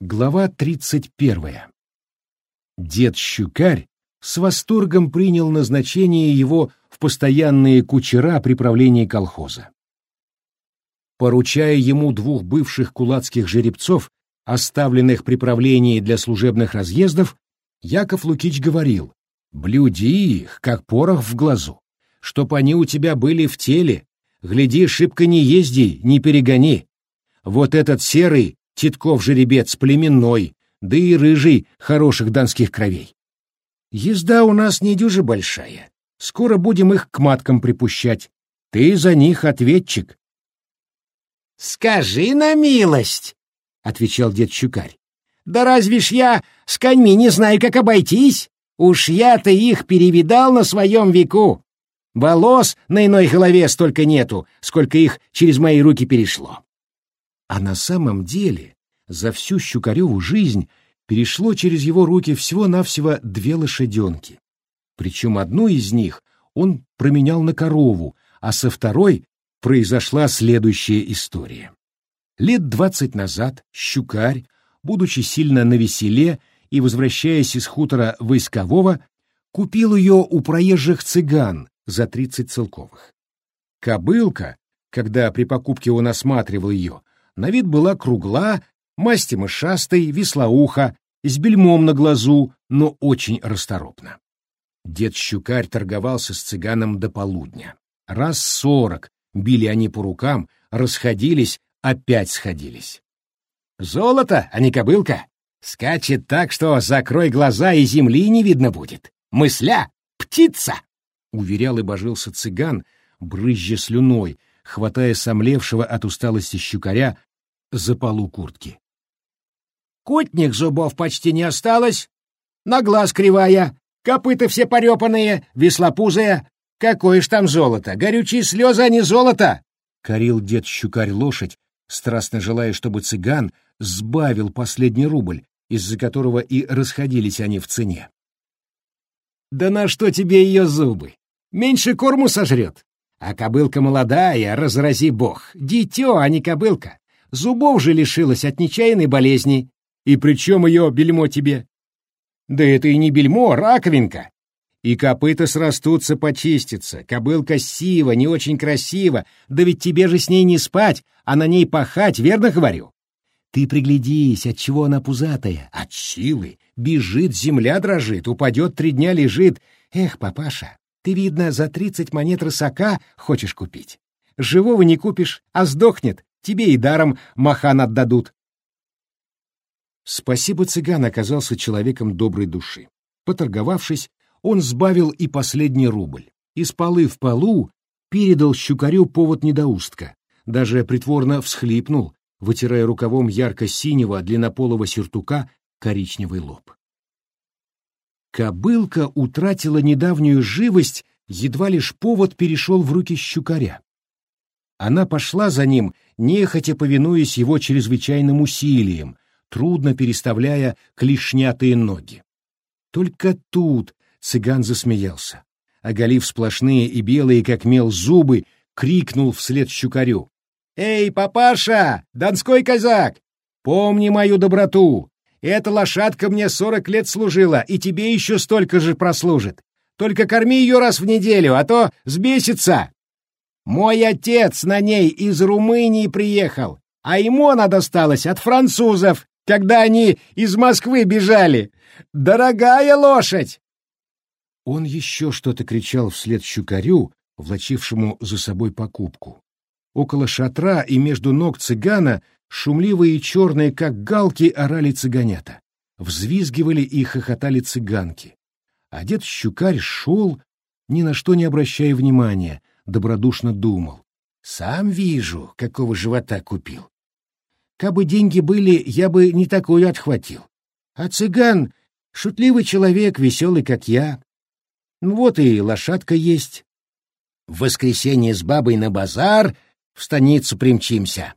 Глава 31. Дед Щукарь с восторгом принял назначение его в постоянные кучера при правлении колхоза. Поручая ему двух бывших кулацких жеребцов, оставленных при правлении для служебных разъездов, Яков Лукич говорил, «Блюди их, как порох в глазу, чтоб они у тебя были в теле, гляди, шибко не езди, не перегони. Вот этот серый Титков жеребец племенной, да и рыжий хороших донских кровей. Езда у нас не дюже большая. Скоро будем их к маткам припущать. Ты за них ответчик. — Скажи на милость, — отвечал дед Щукарь. — Да разве ж я с коньми не знаю, как обойтись? Уж я-то их перевидал на своем веку. Волос на иной голове столько нету, сколько их через мои руки перешло. А на самом деле за всю Щукареву жизнь перешло через его руки всего-навсего две лошаденки. Причем одну из них он променял на корову, а со второй произошла следующая история. Лет двадцать назад Щукарь, будучи сильно навеселе и возвращаясь из хутора войскового, купил ее у проезжих цыган за тридцать целковых. Кобылка, когда при покупке он осматривал ее, на вид была кругла, масти мышастой, веслоуха, с бельмом на глазу, но очень расторопна. Дед Щукарь торговался с цыганом до полудня. Раз сорок били они по рукам, расходились, опять сходились. «Золото, а не кобылка! Скачет так, что закрой глаза, и земли не видно будет! Мысля! Птица!» — уверял и божился цыган, брызжа слюной, хватая сомлевшего от усталости щукаря за полу куртки. Кутник зубов почти не осталось, на глаз кривая, копыта все порепанные, веслопузая. Какое ж там золото? Горючие слезы, а не золото!» — корил дед Щукарь лошадь, страстно желая, чтобы цыган сбавил последний рубль, из-за которого и расходились они в цене. «Да на что тебе ее зубы? Меньше корму сожрет. А кобылка молодая, разрази бог, дитё, а не кобылка. Зубов же лишилась от нечаянной болезни. И при чем ее бельмо тебе? Да это и не бельмо, раковинка. И копыта срастутся, почистятся. Кобылка сива, не очень красиво. Да ведь тебе же с ней не спать, а на ней пахать, верно говорю? Ты приглядись, от чего она пузатая? От силы. Бежит, земля дрожит, упадет, три дня лежит. Эх, папаша, ты, видно, за тридцать монет рысака хочешь купить. Живого не купишь, а сдохнет, тебе и даром махан отдадут. Спасибо, цыган оказался человеком доброй души. Поторговавшись, он сбавил и последний рубль. Из полы в полу передал щукарю повод недоустка. Даже притворно всхлипнул, вытирая рукавом ярко-синего длиннополого сюртука коричневый лоб. Кобылка утратила недавнюю живость, едва лишь повод перешел в руки щукаря. Она пошла за ним, нехотя повинуясь его чрезвычайным усилиям, трудно переставляя клешнятые ноги. Только тут цыган засмеялся. Оголив сплошные и белые, как мел, зубы, крикнул вслед щукарю. «Эй, папаша, донской казак, помни мою доброту. Эта лошадка мне сорок лет служила, и тебе еще столько же прослужит. Только корми ее раз в неделю, а то сбесится. Мой отец на ней из Румынии приехал, а ему она досталась от французов, когда они из Москвы бежали. Дорогая лошадь!» Он еще что-то кричал вслед щукарю, влачившему за собой покупку. Около шатра и между ног цыгана шумливые и черные, как галки, орали цыганята. Взвизгивали и хохотали цыганки. А дед щукарь шел, ни на что не обращая внимания, добродушно думал. «Сам вижу, какого живота купил. Кабы деньги были, я бы не такую отхватил. А цыган — шутливый человек, веселый, как я. Ну вот и лошадка есть. В воскресенье с бабой на базар в станицу примчимся».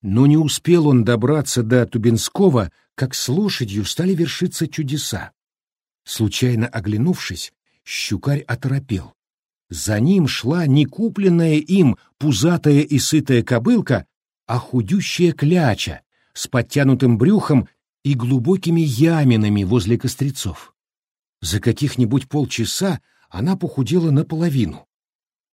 Но не успел он добраться до Тубинского, как с лошадью стали вершиться чудеса. Случайно оглянувшись, щукарь оторопел. За ним шла не купленная им пузатая и сытая кобылка, а худющая кляча с подтянутым брюхом и глубокими яминами возле кострецов. За каких-нибудь полчаса она похудела наполовину.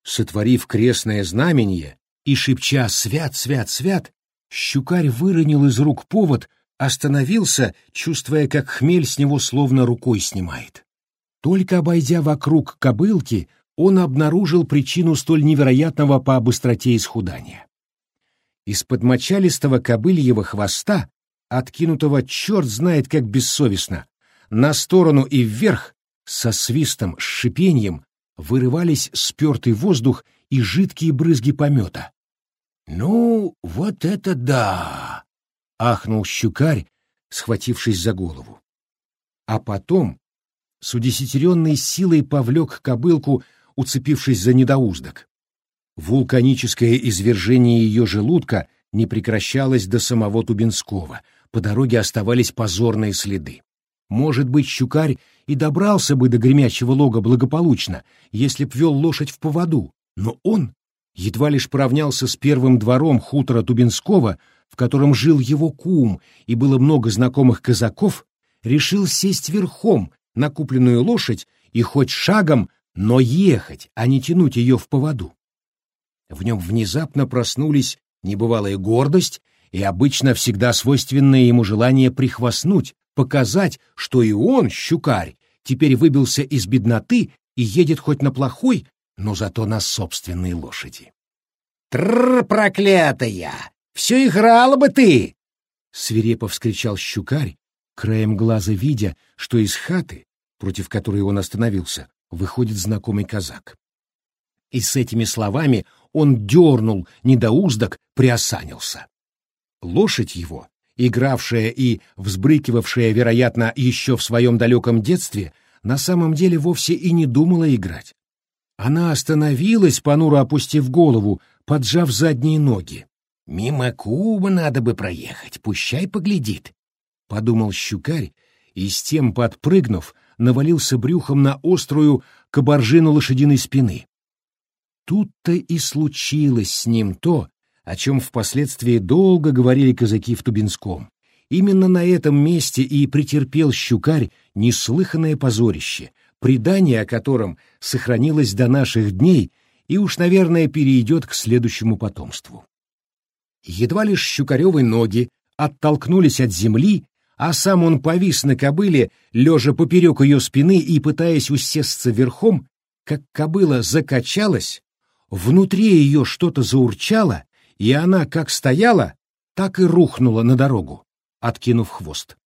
Сотворив крестное знамение и шепча «Свят, свят, свят», щукарь выронил из рук повод, остановился, чувствуя, как хмель с него словно рукой снимает. Только обойдя вокруг кобылки, он обнаружил причину столь невероятного по быстроте исхудания. Из-под мочалистого кобыльего хвоста, откинутого черт знает как бессовестно, на сторону и вверх, со свистом, с шипением, вырывались спертый воздух и жидкие брызги помета. «Ну, вот это да!» — ахнул щукарь, схватившись за голову. А потом с удесятеренной силой повлек кобылку, уцепившись за недоуздок. Вулканическое извержение ее желудка не прекращалось до самого Тубинского, по дороге оставались позорные следы. Может быть, щукарь и добрался бы до гремящего лога благополучно, если б вел лошадь в поводу, но он едва лишь поравнялся с первым двором хутора Тубинского, в котором жил его кум, и было много знакомых казаков, решил сесть верхом на купленную лошадь и хоть шагом, но ехать, а не тянуть ее в поводу. В нем внезапно проснулись небывалая гордость и обычно всегда свойственное ему желание прихвастнуть, показать, что и он, щукарь, теперь выбился из бедноты и едет хоть на плохой, но зато на собственной лошади. «Тррр, проклятая! Все играла бы ты!» — свирепо вскричал щукарь, краем глаза видя, что из хаты, против которой он остановился, выходит знакомый казак. И с этими словами он дернул недоуздок, приосанился. Лошадь его, игравшая и взбрыкивавшая, вероятно, еще в своем далеком детстве, на самом деле вовсе и не думала играть. Она остановилась, понуро опустив голову, поджав задние ноги. «Мимо Куба надо бы проехать, пущай поглядит», — подумал щукарь, и с тем, подпрыгнув, навалился брюхом на острую кабаржину лошадиной спины. Тут-то и случилось с ним то, о чем впоследствии долго говорили казаки в Тубинском. Именно на этом месте и претерпел щукарь неслыханное позорище, предание о котором сохранилось до наших дней и уж, наверное, перейдет к следующему потомству. Едва лишь щукаревы ноги оттолкнулись от земли, а сам он повис на кобыле, лежа поперек ее спины и пытаясь усесться верхом, как кобыла закачалась, внутри ее что-то заурчало, и она как стояла, так и рухнула на дорогу, откинув хвост.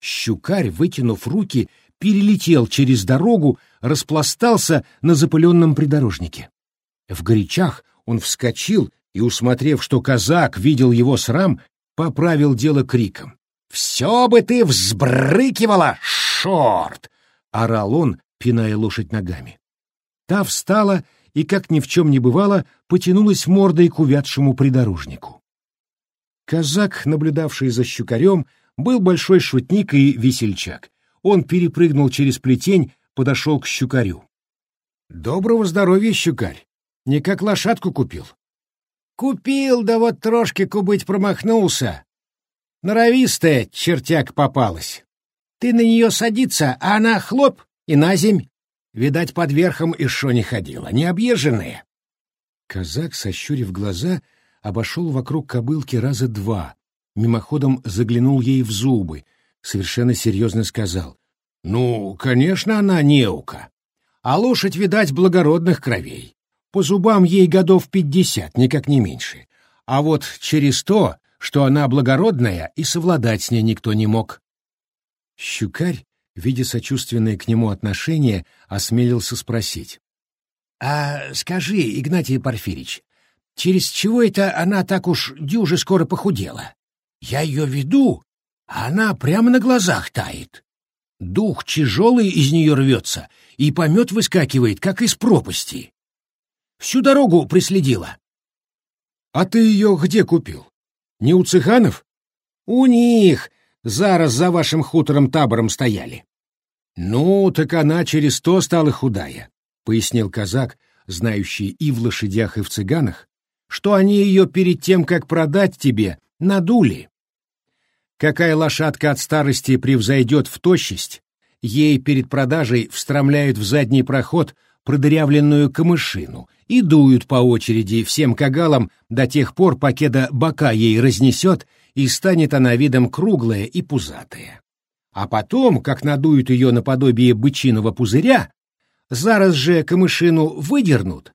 Щукарь, вытянув руки, перелетел через дорогу, распластался на запыленном придорожнике. В горячах он вскочил и, усмотрев, что казак видел его срам, поправил дело криком. «Все бы ты взбрыкивала, шорт!» — орал он, пиная лошадь ногами. Та встала и, как ни в чем не бывало, потянулась мордой к увядшему придорожнику. Казак, наблюдавший за щукарем, был большой шутник и весельчак. Он перепрыгнул через плетень, подошел к щукарю. «Доброго здоровья, щукарь! Не как лошадку купил?» «Купил, да вот трошки кубыть промахнулся. Норовистая чертяк попалась. Ты на нее садиться, а она хлоп и на земь. Видать, под верхом и шо не ходила, не объезженная. Казак, сощурив глаза, обошел вокруг кобылки раза два, мимоходом заглянул ей в зубы, совершенно серьезно сказал. «Ну, конечно, она неука. А лошадь, видать, благородных кровей. По зубам ей годов пятьдесят, никак не меньше. А вот через то, что она благородная, и совладать с ней никто не мог». Щукарь видя сочувственное к нему отношение, осмелился спросить. — А скажи, Игнатий Порфирич, через чего это она так уж дюже скоро похудела? Я ее веду, а она прямо на глазах тает. Дух тяжелый из нее рвется, и помет выскакивает, как из пропасти. Всю дорогу приследила. — А ты ее где купил? Не у цыганов? — У них, зараз за вашим хутором табором стояли. Ну, так она через то стала худая, пояснил казак, знающий и в лошадях, и в цыганах, что они ее перед тем, как продать тебе, надули. Какая лошадка от старости превзойдет в тощесть, ей перед продажей встромляют в задний проход продырявленную камышину и дуют по очереди всем кагалам до тех пор, покеда бока ей разнесет, и станет она видом круглая и пузатая. А потом, как надуют ее наподобие бычиного пузыря, зараз же камышину выдернут,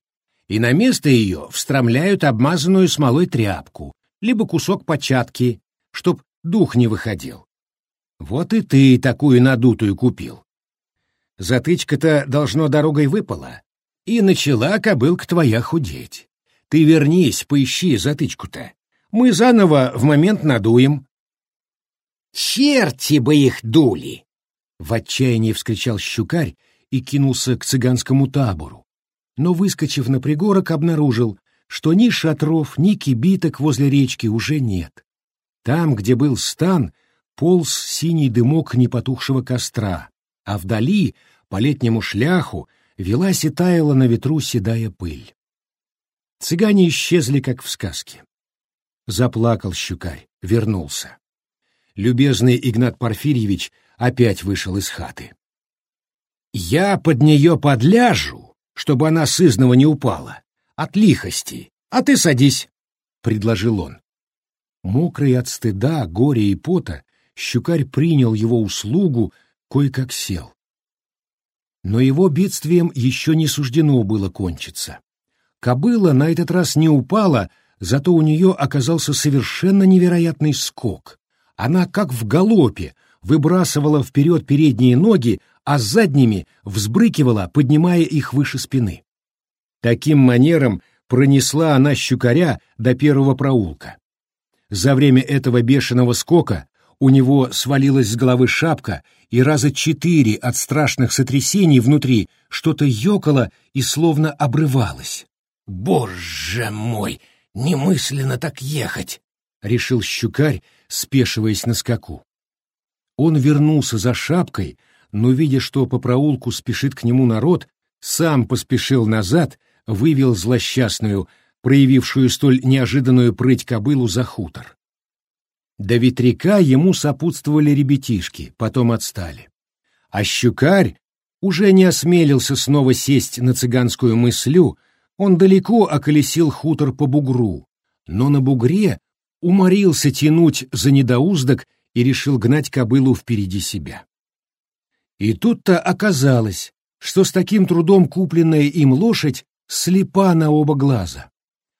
и на место ее встромляют обмазанную смолой тряпку, либо кусок початки, чтоб дух не выходил. Вот и ты такую надутую купил. Затычка-то, должно, дорогой выпала, и начала кобылка твоя худеть. Ты вернись, поищи затычку-то. Мы заново в момент надуем. «Черти бы их дули!» — в отчаянии вскричал щукарь и кинулся к цыганскому табору. Но, выскочив на пригорок, обнаружил, что ни шатров, ни кибиток возле речки уже нет. Там, где был стан, полз синий дымок непотухшего костра, а вдали, по летнему шляху, велась и таяла на ветру седая пыль. Цыгане исчезли, как в сказке. Заплакал щукарь, вернулся. Любезный Игнат Порфирьевич опять вышел из хаты. «Я под нее подляжу, чтобы она сызного не упала, от лихости, а ты садись», — предложил он. Мокрый от стыда, горя и пота, щукарь принял его услугу, кое-как сел. Но его бедствием еще не суждено было кончиться. Кобыла на этот раз не упала, зато у нее оказался совершенно невероятный скок. Она, как в галопе, выбрасывала вперед передние ноги, а задними взбрыкивала, поднимая их выше спины. Таким манером пронесла она щукаря до первого проулка. За время этого бешеного скока у него свалилась с головы шапка, и раза четыре от страшных сотрясений внутри что-то ёкало и словно обрывалось. «Боже мой, немысленно так ехать!» — решил щукарь, спешиваясь на скаку. Он вернулся за шапкой, но, видя, что по проулку спешит к нему народ, сам поспешил назад, вывел злосчастную, проявившую столь неожиданную прыть кобылу за хутор. До ветряка ему сопутствовали ребятишки, потом отстали. А щукарь уже не осмелился снова сесть на цыганскую мыслю, он далеко околесил хутор по бугру, но на бугре уморился тянуть за недоуздок и решил гнать кобылу впереди себя. И тут-то оказалось, что с таким трудом купленная им лошадь слепа на оба глаза.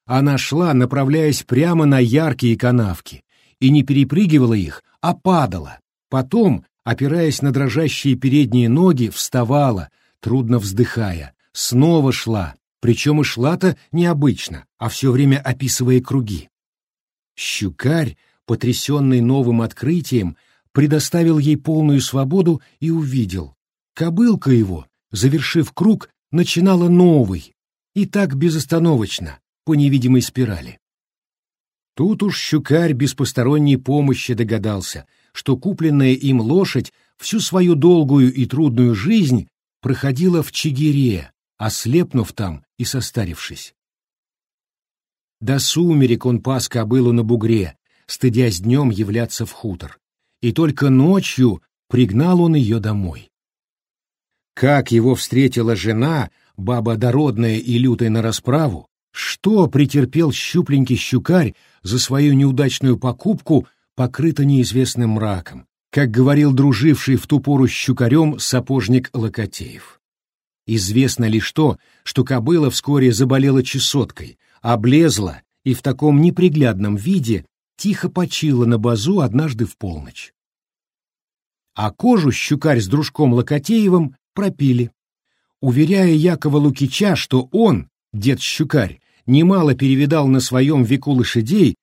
Она шла, направляясь прямо на яркие канавки, и не перепрыгивала их, а падала. Потом, опираясь на дрожащие передние ноги, вставала, трудно вздыхая, снова шла, причем и шла-то необычно, а все время описывая круги. Щукарь, потрясенный новым открытием, предоставил ей полную свободу и увидел. Кобылка его, завершив круг, начинала новый, и так безостановочно, по невидимой спирали. Тут уж щукарь без посторонней помощи догадался, что купленная им лошадь всю свою долгую и трудную жизнь проходила в Чигире, ослепнув там и состарившись. До сумерек он пас кобылу на бугре, стыдясь днем являться в хутор, и только ночью пригнал он ее домой. Как его встретила жена, баба дородная и лютая на расправу, что претерпел щупленький щукарь за свою неудачную покупку, покрыто неизвестным мраком, как говорил друживший в ту пору щукарем сапожник Локотеев. Известно лишь то, что кобыла вскоре заболела чесоткой, облезла и в таком неприглядном виде тихо почила на базу однажды в полночь. А кожу щукарь с дружком Локотеевым пропили, уверяя Якова Лукича, что он, дед Щукарь, немало перевидал на своем веку лошадей,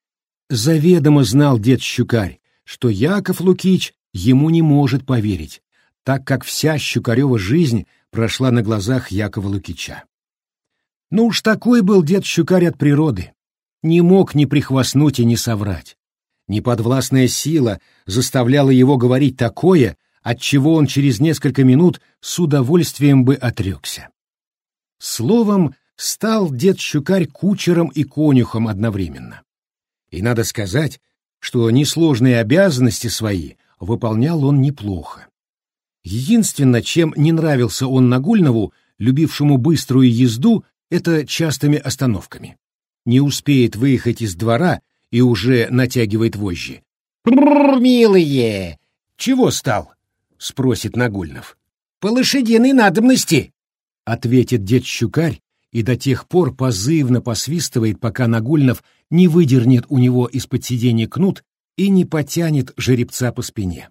заведомо знал дед Щукарь, что Яков Лукич ему не может поверить, так как вся Щукарева жизнь прошла на глазах Якова Лукича. Ну уж такой был дед Щукарь от природы, не мог ни прихвастнуть и ни соврать. Неподвластная сила заставляла его говорить такое, от чего он через несколько минут с удовольствием бы отрекся. Словом, стал дед Щукарь кучером и конюхом одновременно. И надо сказать, что несложные обязанности свои выполнял он неплохо. Единственное, чем не нравился он Нагульнову, любившему быструю езду, это частыми остановками. Не успеет выехать из двора и уже натягивает вожжи. «Милые, «Чего стал?» — спросит Нагульнов. «По лошадиной надобности», — ответит дед Щукарь и до тех пор позывно посвистывает, пока Нагульнов не выдернет у него из-под сиденья кнут и не потянет жеребца по спине.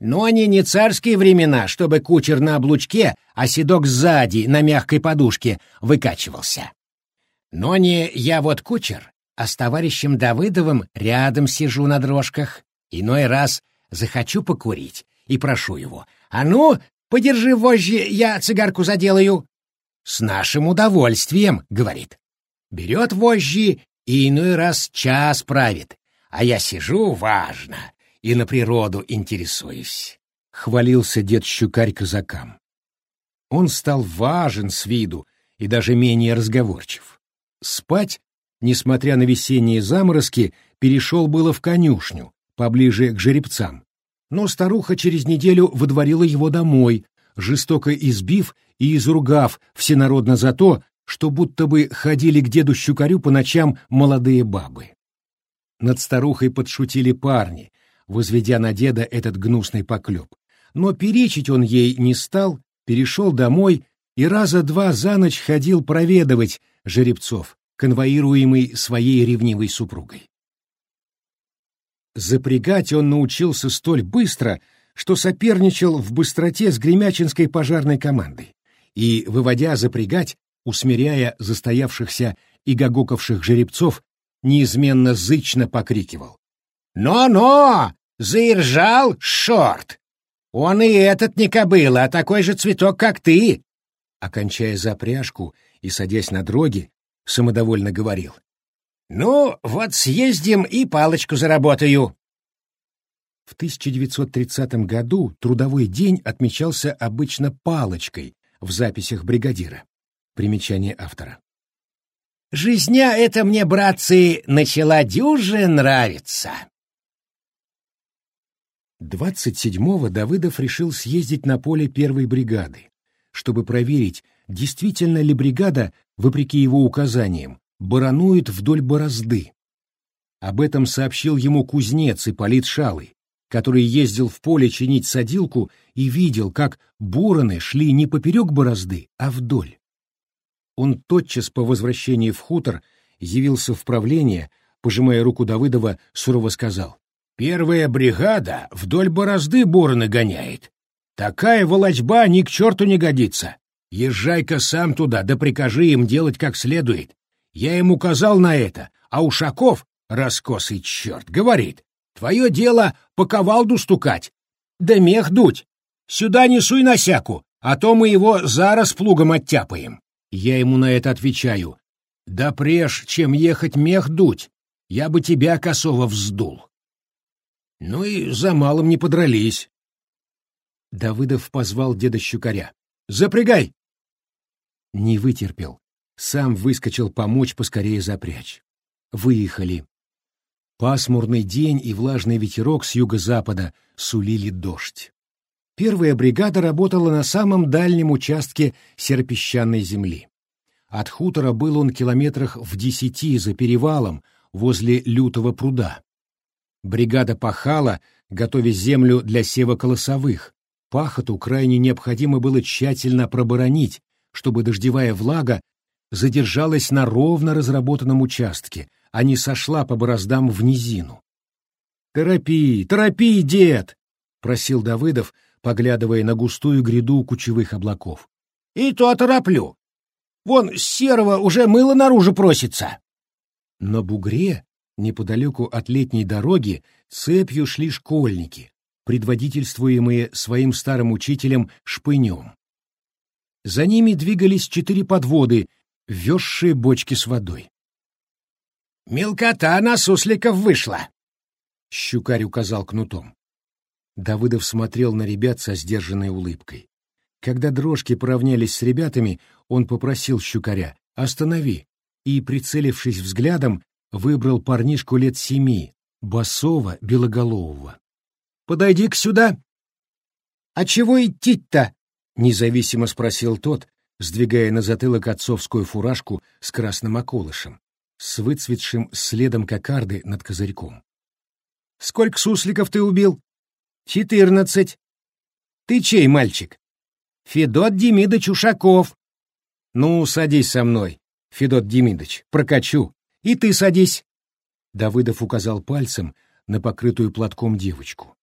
Но они не царские времена, чтобы кучер на облучке, а седок сзади на мягкой подушке выкачивался. Но не я вот кучер, а с товарищем Давыдовым рядом сижу на дрожках. Иной раз захочу покурить и прошу его. «А ну, подержи вожжи, я цигарку заделаю». «С нашим удовольствием», — говорит. Берет вожжи и иной раз час правит, а я сижу, важно, и на природу интересуюсь. Хвалился дед Щукарь казакам. Он стал важен с виду и даже менее разговорчив. Спать, несмотря на весенние заморозки, перешел было в конюшню, поближе к жеребцам. Но старуха через неделю выдворила его домой, жестоко избив и изругав всенародно за то, что будто бы ходили к деду Щукарю по ночам молодые бабы. Над старухой подшутили парни, возведя на деда этот гнусный поклеп. Но перечить он ей не стал, перешел домой и раза два за ночь ходил проведывать жеребцов, конвоируемый своей ревнивой супругой. Запрягать он научился столь быстро, что соперничал в быстроте с Гремячинской пожарной командой, и, выводя запрягать, усмиряя застоявшихся и гогокавших жеребцов, неизменно зычно покрикивал. «Но-но! Заиржал, шорт! Он и этот не кобыла, а такой же цветок, как ты!» Окончая запряжку и садясь на дроги, самодовольно говорил. Ну, вот съездим и палочку заработаю. В 1930 году трудовой день отмечался обычно палочкой в записях бригадира. Примечание автора. «Жизня эта мне, братцы, начала дюже нравиться». 27-го Давыдов решил съездить на поле первой бригады, чтобы проверить, действительно ли бригада, вопреки его указаниям, баранует вдоль борозды. Об этом сообщил ему кузнец Ипполит Шалый, который ездил в поле чинить садилку и видел, как бороны шли не поперек борозды, а вдоль. Он тотчас по возвращении в хутор явился в правление, пожимая руку Давыдова, сурово сказал. «Первая бригада вдоль борозды бороны гоняет. Такая волочба ни к черту не годится. Езжай-ка сам туда, да прикажи им делать как следует. Я ему указал на это, а Ушаков, раскосый черт, говорит, твое дело по ковалду стукать, да мех дуть. Сюда не суй насяку, а то мы его зараз плугом оттяпаем. Я ему на это отвечаю, да преж, чем ехать мех дуть, я бы тебя, косово, вздул. Ну и за малым не подрались. Давыдов позвал деда Щукаря. «Запрягай!» Не вытерпел. Сам выскочил помочь поскорее запрячь. Выехали. Пасмурный день и влажный ветерок с юго-запада сулили дождь. Первая бригада работала на самом дальнем участке серпесчаной земли. От хутора был он километрах в десяти за перевалом возле лютого пруда. Бригада пахала, готовя землю для сева колосовых. Пахоту крайне необходимо было тщательно проборонить, чтобы дождевая влага задержалась на ровно разработанном участке, а не сошла по бороздам в низину. «Торопи, торопи, дед!» — просил Давыдов, поглядывая на густую гряду кучевых облаков. «И то тороплю. Вон серого уже мыло наружу просится». На бугре, неподалеку от летней дороги, цепью шли школьники, предводительствуемые своим старым учителем Шпынем. За ними двигались четыре подводы везшие бочки с водой. «Мелкота на сусликов вышла!» — щукарь указал кнутом. Давыдов смотрел на ребят со сдержанной улыбкой. Когда дрожки поравнялись с ребятами, он попросил щукаря «Останови!» и, прицелившись взглядом, выбрал парнишку лет семи, босого, белоголового. «Подойди-ка сюда!» «А чего идти-то?» — независимо спросил тот, сдвигая на затылок отцовскую фуражку с красным околышем, с выцветшим следом кокарды над козырьком. «Сколько сусликов ты убил?» «Четырнадцать». «Ты чей мальчик?» «Федот Демидович Ушаков». «Ну, садись со мной, Федот Демидович, прокачу. И ты садись». Давыдов указал пальцем на покрытую платком девочку.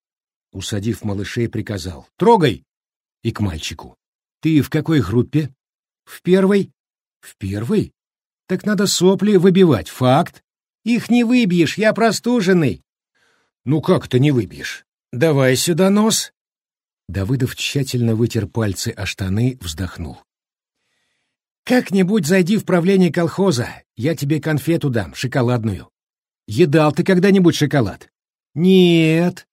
Усадив малышей, приказал «Трогай!» и к мальчику. «Ты в какой группе?» «В первой». «В первой? Так надо сопли выбивать, факт». «Их не выбьешь, я простуженный». «Ну как ты не выбьешь? Давай сюда нос». Давыдов тщательно вытер пальцы о штаны, вздохнул. «Как-нибудь зайди в правление колхоза, я тебе конфету дам, шоколадную. Едал ты когда-нибудь шоколад?» «Нет».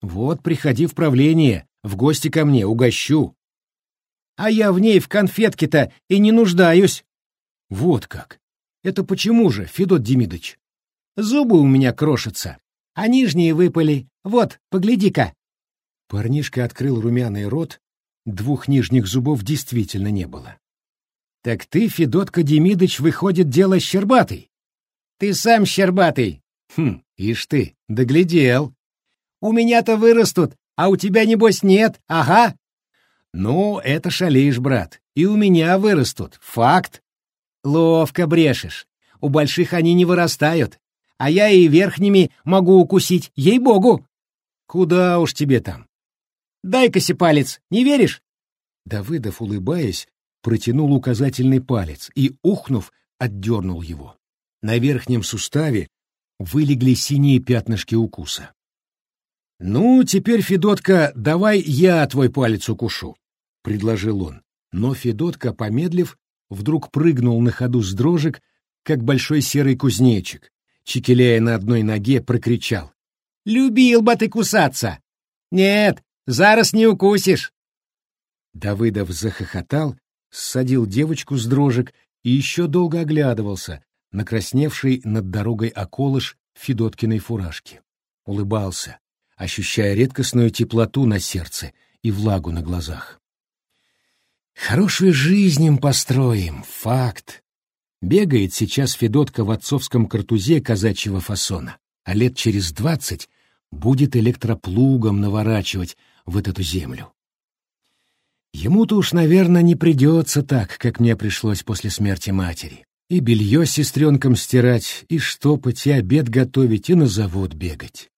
«Вот, приходи в правление, в гости ко мне, угощу. А я в ней в конфетке-то и не нуждаюсь. Вот как. Это почему же, Федот Демидович? Зубы у меня крошатся, а нижние выпали. Вот, погляди-ка. Парнишка открыл румяный рот, двух нижних зубов действительно не было. Так ты, Федотка Демидович, выходит, дело щербатый. Ты сам щербатый. Хм, ишь ты, доглядел. У меня-то вырастут, а у тебя, небось, нет, ага. Ну, это шалишь, брат, и у меня вырастут, факт. Ловко брешешь, у больших они не вырастают, а я и верхними могу укусить, ей-богу. Куда уж тебе там? Дай-ка палец, не веришь? Давыдов, улыбаясь, протянул указательный палец и, ухнув, отдернул его. На верхнем суставе вылегли синие пятнышки укуса. «Ну, теперь, Федотка, давай я твой палец укушу», — предложил он. Но Федотка, помедлив, вдруг прыгнул на ходу с дрожек, как большой серый кузнечик, чекеляя на одной ноге, прокричал. «Любил бы ты кусаться! Нет, зараз не укусишь!» Давыдов захохотал, ссадил девочку с дрожек и еще долго оглядывался, накрасневший над дорогой околыш Федоткиной фуражки. Улыбался, ощущая редкостную теплоту на сердце и влагу на глазах. Хорошую жизнь им построим, факт. Бегает сейчас Федотка в отцовском картузе казачьего фасона, а лет через двадцать будет электроплугом наворачивать в эту землю. Ему-то уж, наверное, не придется так, как мне пришлось после смерти матери. И белье с сестренком стирать, и штопать, и обед готовить, и на завод бегать.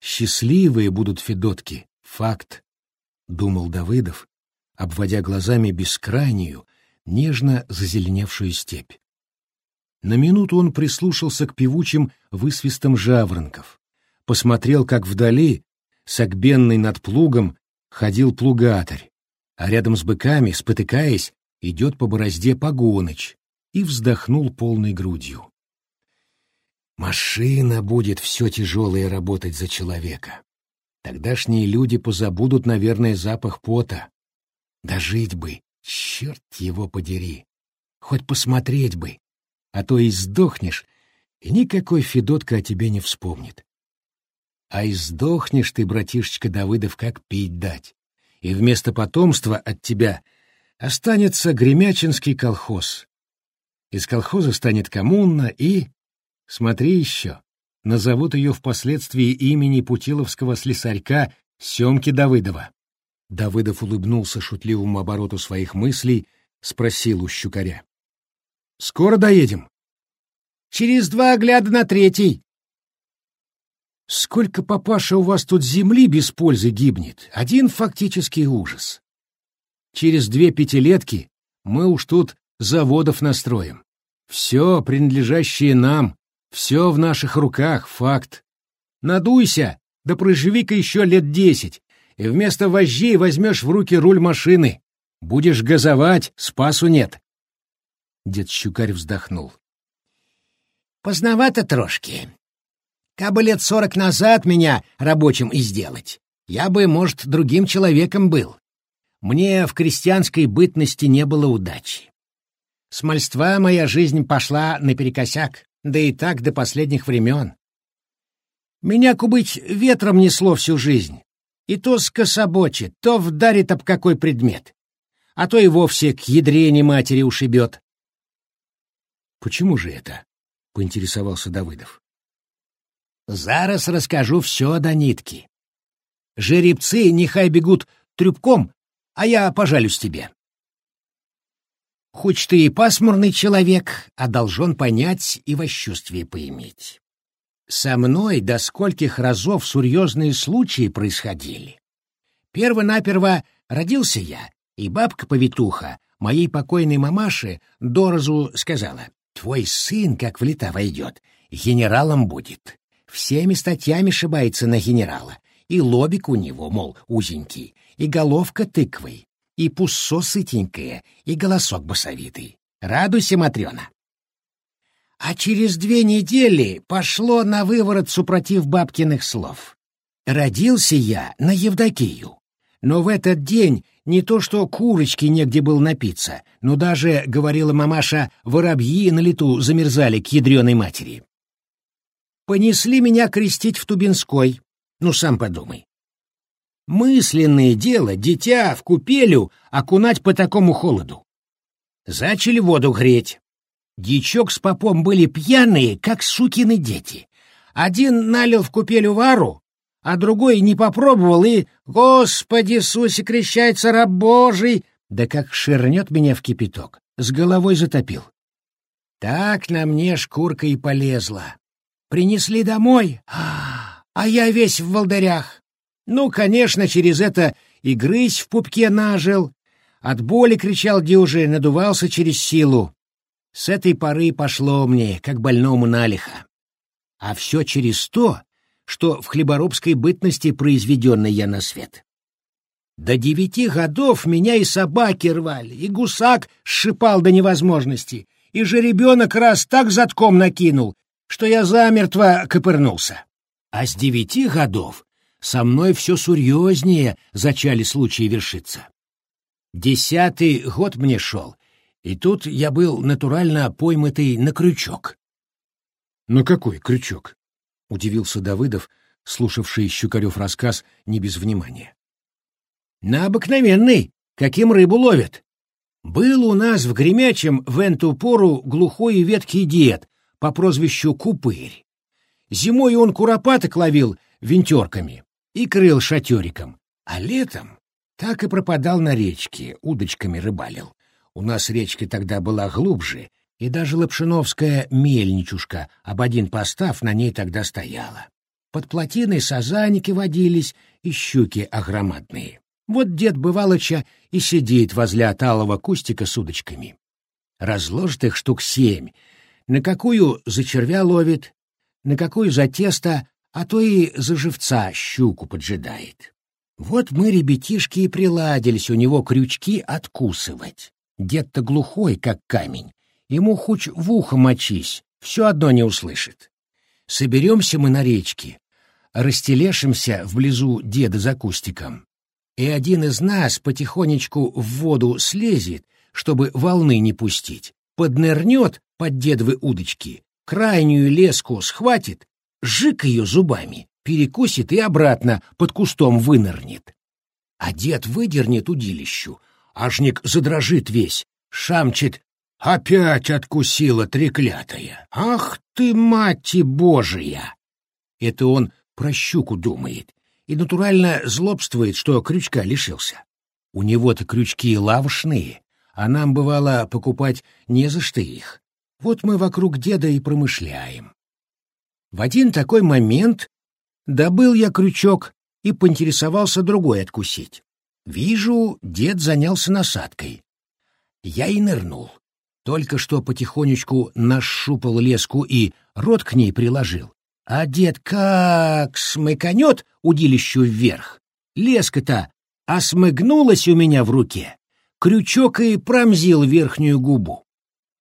Счастливые будут Федотки, факт, — думал Давыдов, обводя глазами бескрайнюю, нежно зазеленевшую степь. На минуту он прислушался к певучим высвистам жаворонков, посмотрел, как вдали, согбенный над плугом, ходил плугатарь, а рядом с быками, спотыкаясь, идет по борозде погоныч, и вздохнул полной грудью. Машина будет все тяжелее работать за человека. Тогдашние люди позабудут, наверное, запах пота. Дожить бы, черт его подери. Хоть посмотреть бы, а то и сдохнешь, и никакой Федотка о тебе не вспомнит. А и сдохнешь ты, братишечка Давыдов, как пить дать. И вместо потомства от тебя останется Гремячинский колхоз. Из колхоза станет коммуна и... Смотри еще, назовут ее впоследствии имени путиловского слесарька Семки Давыдова. Давыдов улыбнулся шутливому обороту своих мыслей, спросил у щукаря. — Скоро доедем? — Через два гляда на третий. — Сколько, папаша, у вас тут земли без пользы гибнет? Один фактический ужас. Через две пятилетки мы уж тут заводов настроим. Все, принадлежащее нам, все в наших руках, факт. Надуйся, да проживи-ка еще лет десять, и вместо вожжей возьмешь в руки руль машины. Будешь газовать, спасу нет. Дед Щукарь вздохнул. Поздновато трошки. Кабы лет сорок назад меня рабочим и сделать, я бы, может, другим человеком был. Мне в крестьянской бытности не было удачи. С мальства моя жизнь пошла наперекосяк да и так до последних времен. Меня, кубыть, ветром несло всю жизнь. И то скособочит, то вдарит об какой предмет. А то и вовсе к ядрене матери ушибет. Почему же это? — поинтересовался Давыдов. Зараз расскажу все до нитки. Жеребцы нехай бегут трюбком, а я пожалюсь тебе. Хоть ты и пасмурный человек, а должен понять и восчувствие поиметь. Со мной до скольких разов серьезные случаи происходили. Перво-наперво родился я, и бабка-повитуха моей покойной мамаши Доразу сказала, «Твой сын, как в лета войдет, генералом будет. Всеми статьями шибается на генерала, и лобик у него, мол, узенький, и головка тыквой, и пуссо сытенькое, и голосок басовитый. Радуйся, Матрена!» А через две недели пошло на выворот супротив бабкиных слов. Родился я на Евдокию, но в этот день не то что курочки негде был напиться, но даже, говорила мамаша, воробьи на лету замерзали к ядреной матери. Понесли меня крестить в Тубинской, ну сам подумай. Мысленное дело дитя в купелю окунать по такому холоду. Зачали воду греть. Дичок с попом были пьяные, как сукины дети. Один налил в купелю вару, а другой не попробовал и «Господи Иисусе, крещается раб Божий!» Да как ширнет меня в кипяток, с головой затопил. Так на мне шкурка и полезла. Принесли домой, а я весь в волдырях. Ну, конечно, через это и грызь в пупке нажил. От боли кричал дюжи, надувался через силу. С этой поры пошло мне, как больному налиха. А все через то, что в хлеборобской бытности произведенной я на свет. До девяти годов меня и собаки рвали, и гусак сшипал до невозможности, и жеребенок раз так затком накинул, что я замертво копырнулся. А с девяти годов со мной все серьезнее зачали случаи вершиться. Десятый год мне шел, и тут я был натурально пойматый на крючок. — На какой крючок? — удивился Давыдов, слушавший Щукарев рассказ не без внимания. — На обыкновенный, каким рыбу ловят. Был у нас в Гремячем в эту пору глухой и веткий дед по прозвищу Купырь. Зимой он куропаток ловил винтерками и крыл шатериком, а летом так и пропадал на речке, удочками рыбалил. У нас речка тогда была глубже, и даже Лапшиновская мельничушка об один постав на ней тогда стояла. Под плотиной сазаники водились и щуки огромадные. Вот дед Бывалыча и сидит возле оталого кустика с удочками. Разложит их штук семь, на какую за червя ловит, на какую за тесто, а то и за живца щуку поджидает. Вот мы, ребятишки, и приладились у него крючки откусывать. Дед-то глухой, как камень. Ему хоть в ухо мочись, все одно не услышит. Соберемся мы на речке, растелешимся вблизу деда за кустиком, и один из нас потихонечку в воду слезет, чтобы волны не пустить, поднырнет под дедовы удочки, крайнюю леску схватит, жик ее зубами, перекусит и обратно под кустом вынырнет. А дед выдернет удилищу, Ажник задрожит весь, шамчит. Опять откусила треклятая. Ах ты, мать божия! Это он про щуку думает и натурально злобствует, что крючка лишился. У него-то крючки лавшные, а нам бывало покупать не за что их. Вот мы вокруг деда и промышляем. В один такой момент добыл я крючок и поинтересовался другой откусить. Вижу, дед занялся насадкой. Я и нырнул. Только что потихонечку нашупал леску и рот к ней приложил. А дед как смыканет удилищу вверх. Леска-то осмыгнулась у меня в руке. Крючок и промзил верхнюю губу.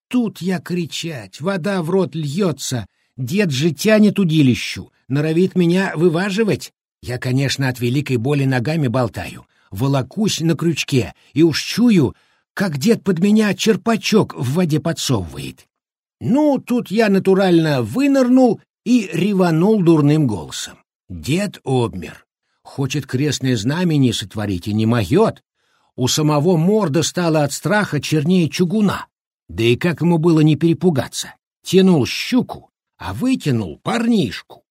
Тут я кричать, вода в рот льется, дед же тянет удилищу, норовит меня вываживать. Я, конечно, от великой боли ногами болтаю, волокусь на крючке и уж чую, как дед под меня черпачок в воде подсовывает. Ну, тут я натурально вынырнул и реванул дурным голосом. Дед обмер. Хочет крестное знамение сотворить и не могет. У самого морда стала от страха чернее чугуна. Да и как ему было не перепугаться? Тянул щуку, а вытянул парнишку.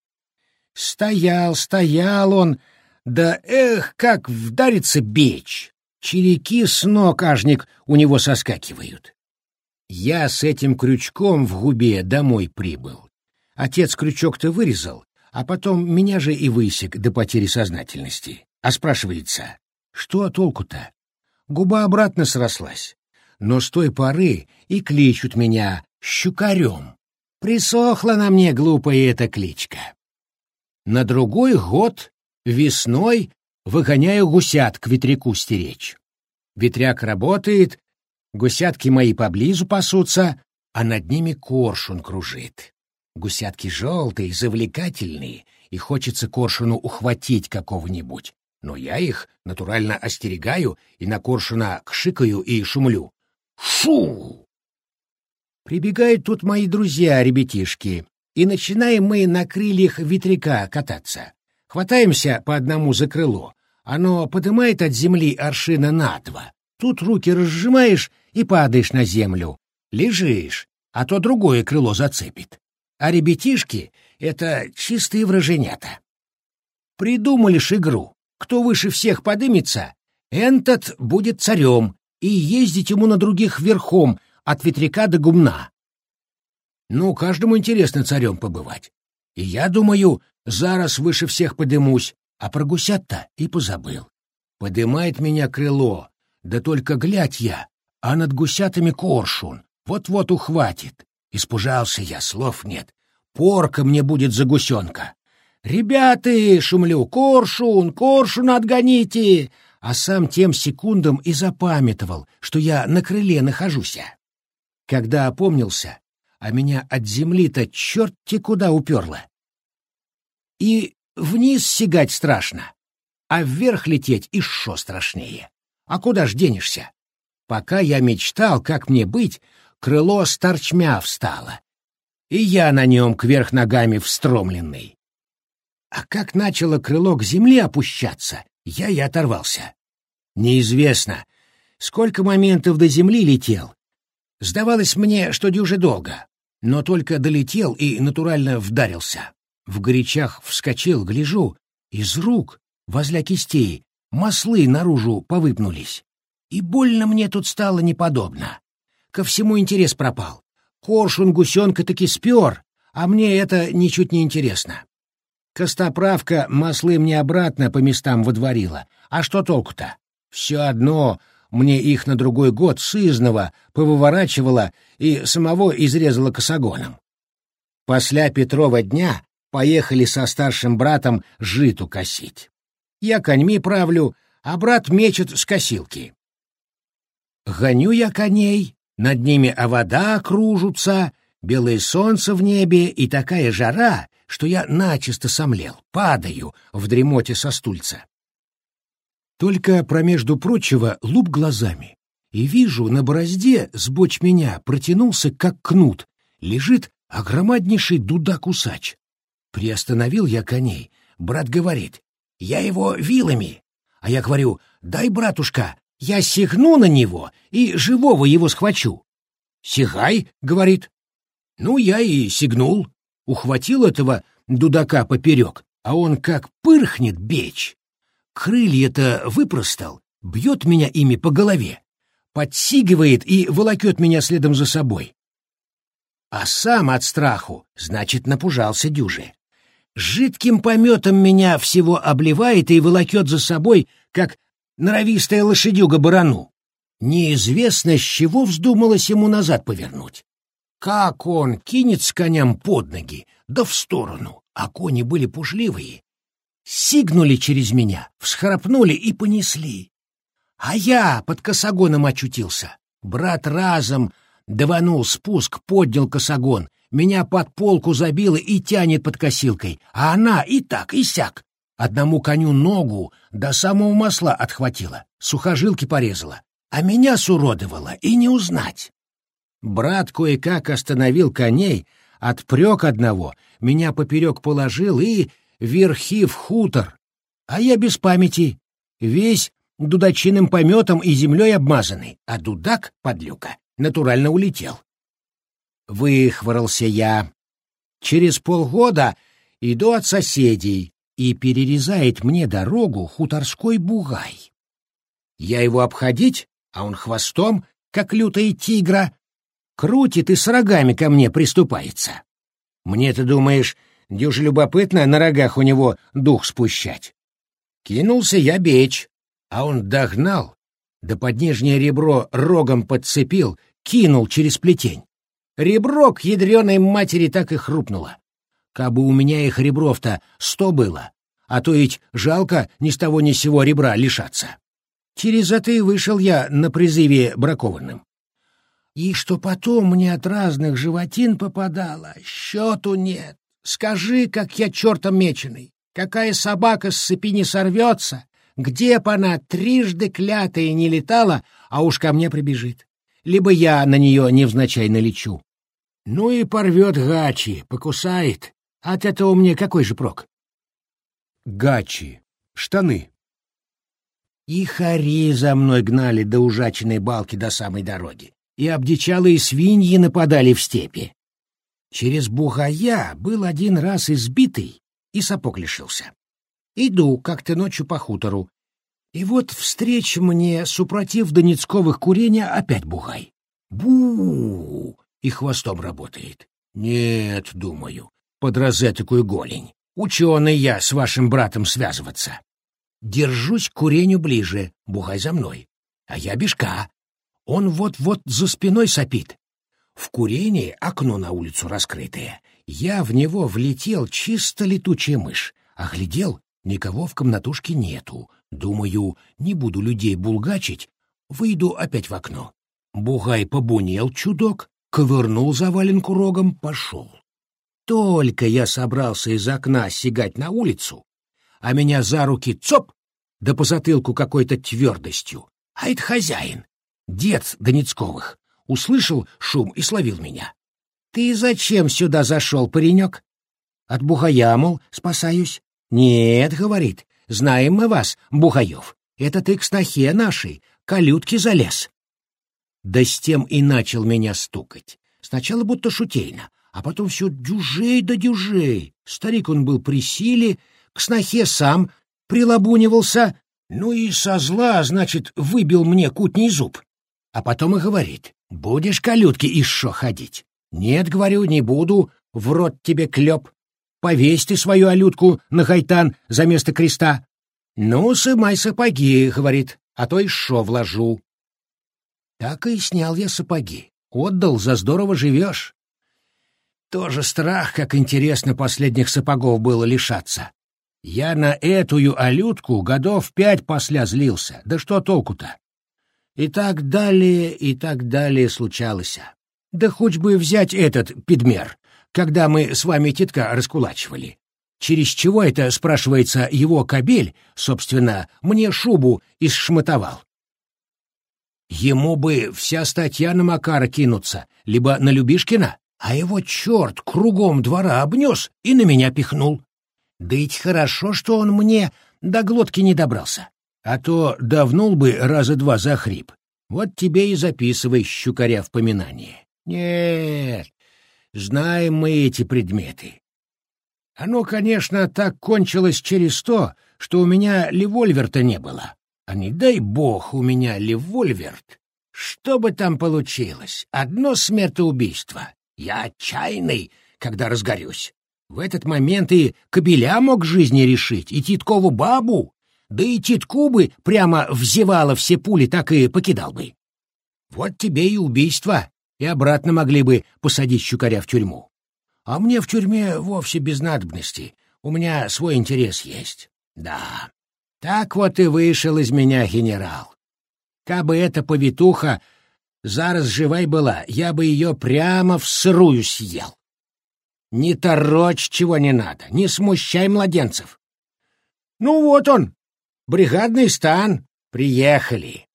Стоял, стоял он, да эх, как вдарится бечь! Череки с ног ажник у него соскакивают. Я с этим крючком в губе домой прибыл. Отец крючок-то вырезал, а потом меня же и высек до потери сознательности. А спрашивается, что толку-то? Губа обратно срослась. Но с той поры и кличут меня щукарем. Присохла на мне глупая эта кличка. На другой год, весной, выгоняю гусят к ветряку стеречь. Ветряк работает, гусятки мои поблизу пасутся, а над ними коршун кружит. Гусятки желтые, завлекательные, и хочется коршуну ухватить какого-нибудь. Но я их натурально остерегаю и на коршуна кшикаю и шумлю. Шу! Прибегают тут мои друзья-ребятишки, и начинаем мы на крыльях ветряка кататься. Хватаемся по одному за крыло. Оно поднимает от земли аршина на два. Тут руки разжимаешь и падаешь на землю. Лежишь, а то другое крыло зацепит. А ребятишки — это чистые враженята. Придумали ж игру. Кто выше всех подымется, этот будет царем, и ездить ему на других верхом, от ветряка до гумна. Ну, каждому интересно царем побывать. И я думаю, зараз выше всех подымусь, а про гусят-то и позабыл. Подымает меня крыло, да только глядь я, а над гусятами коршун, вот-вот ухватит. Испужался я, слов нет. Порка мне будет за гусенка. «Ребята!» — шумлю. «Коршун! Коршун отгоните!» А сам тем секундам и запамятовал, что я на крыле нахожусь. Когда опомнился, а меня от земли-то черти куда уперло. И вниз сигать страшно, а вверх лететь и страшнее. А куда ж денешься? Пока я мечтал, как мне быть, крыло старчмя встало, и я на нем кверх ногами встромленный. А как начало крыло к земле опущаться, я и оторвался. Неизвестно, сколько моментов до земли летел. Сдавалось мне, что дюже долго но только долетел и натурально вдарился. В горячах вскочил, гляжу, из рук, возле кистей, маслы наружу повыпнулись. И больно мне тут стало неподобно. Ко всему интерес пропал. Коршун гусенка таки спер, а мне это ничуть не интересно. Костоправка маслы мне обратно по местам водворила. А что толку-то? Все одно мне их на другой год сызного повыворачивала и самого изрезала косогоном. После Петрова дня поехали со старшим братом житу косить. Я коньми правлю, а брат мечет с косилки. Гоню я коней, над ними а вода кружутся, белое солнце в небе и такая жара, что я начисто сомлел, падаю в дремоте со стульца. Только промежду прочего луп глазами. И вижу, на борозде сбочь меня протянулся, как кнут, лежит огромаднейший дуда-кусач. Приостановил я коней. Брат говорит, я его вилами. А я говорю, дай, братушка, я сигну на него и живого его схвачу. «Сигай», — говорит. Ну, я и сигнул. Ухватил этого дудака поперек, а он как пырхнет бечь. Крылья-то выпростал, бьет меня ими по голове, подсигивает и волокет меня следом за собой. А сам от страху, значит, напужался дюже. Жидким пометом меня всего обливает и волокет за собой, как норовистая лошадюга барану. Неизвестно, с чего вздумалось ему назад повернуть. Как он кинет с коням под ноги, да в сторону, а кони были пужливые, сигнули через меня, всхрапнули и понесли. А я под косогоном очутился. Брат разом даванул спуск, поднял косогон, меня под полку забило и тянет под косилкой, а она и так, и сяк. Одному коню ногу до самого масла отхватила, сухожилки порезала, а меня суродовала и не узнать. Брат кое-как остановил коней, отпрек одного, меня поперек положил и верхи в хутор. А я без памяти, весь дудочиным пометом и землей обмазанный, а дудак, подлюка, натурально улетел. Выхворался я. Через полгода иду от соседей, и перерезает мне дорогу хуторской бугай. Я его обходить, а он хвостом, как лютая тигра, крутит и с рогами ко мне приступается. Мне, ты думаешь, дюже любопытно на рогах у него дух спущать? Кинулся я бечь, а он догнал, да под нижнее ребро рогом подцепил, кинул через плетень. Ребро к ядреной матери так и хрупнуло. Кабы у меня их ребров-то сто было, а то ведь жалко ни с того ни с сего ребра лишаться. Через это и вышел я на призыве бракованным. И что потом мне от разных животин попадало, счету нет. Скажи, как я чертом меченый, какая собака с цепи не сорвется, где б она трижды клятая не летала, а уж ко мне прибежит. Либо я на нее невзначай налечу. Ну и порвет гачи, покусает. От этого мне какой же прок? Гачи. Штаны. И хари за мной гнали до ужаченной балки до самой дороги, и обдичалые свиньи нападали в степи. Через бугая был один раз избитый и сапог лишился. Иду как-то ночью по хутору, и вот встреч мне, супротив донецковых курения, опять бугай. бу И хвостом работает. Нет, думаю, под розетокую голень. Ученый я с вашим братом связываться. Держусь к курению ближе, бугай за мной. А я бежка. Он вот-вот за спиной сопит. В курении окно на улицу раскрытое. Я в него влетел чисто летучая мышь. Оглядел, никого в комнатушке нету. Думаю, не буду людей булгачить, выйду опять в окно. Бугай побунел чудок, ковырнул заваленку рогом, пошел. Только я собрался из окна сигать на улицу, а меня за руки цоп, да по затылку какой-то твердостью. А это хозяин, дед Донецковых, услышал шум и словил меня. «Ты зачем сюда зашел, паренек?» «От бугая, мол, спасаюсь». «Нет», — говорит, — «знаем мы вас, Бугаев. Это ты к снохе нашей, калютки залез». Да с тем и начал меня стукать. Сначала будто шутейно, а потом все дюжей да дюжей. Старик он был при силе, к снохе сам прилабунивался, ну и со зла, значит, выбил мне кутний зуб. А потом и говорит, будешь калютки еще ходить? Нет, говорю, не буду, в рот тебе клеп. Повесь свою алютку на гайтан за место креста. Ну, сымай сапоги, говорит, а то еще вложу. Так и снял я сапоги. Отдал, за здорово живешь. Тоже страх, как интересно последних сапогов было лишаться. Я на этую алютку годов пять посля злился. Да что толку-то? И так далее, и так далее случалось. Да хоть бы взять этот пидмер, когда мы с вами титка раскулачивали. Через чего это, спрашивается, его кобель, собственно, мне шубу исшматовал? Ему бы вся статья на Макара кинуться, либо на Любишкина, а его черт кругом двора обнес и на меня пихнул. Да ведь хорошо, что он мне до глотки не добрался, а то давнул бы раза два за хрип. Вот тебе и записывай, щукаря, в поминание. Нет, знаем мы эти предметы. Оно, конечно, так кончилось через то, что у меня револьвер-то не было. А не дай бог у меня револьверт. Что бы там получилось? Одно смертоубийство. Я отчаянный, когда разгорюсь. В этот момент и кобеля мог жизни решить, и Титкову бабу, да и Титку бы прямо взевало все пули, так и покидал бы. Вот тебе и убийство, и обратно могли бы посадить щукаря в тюрьму. А мне в тюрьме вовсе без надобности, у меня свой интерес есть. Да, так вот и вышел из меня генерал. Кабы эта повитуха Зараз живай была, я бы ее прямо в сырую съел. Не торочь, чего не надо, не смущай младенцев. Ну вот он, бригадный стан, приехали.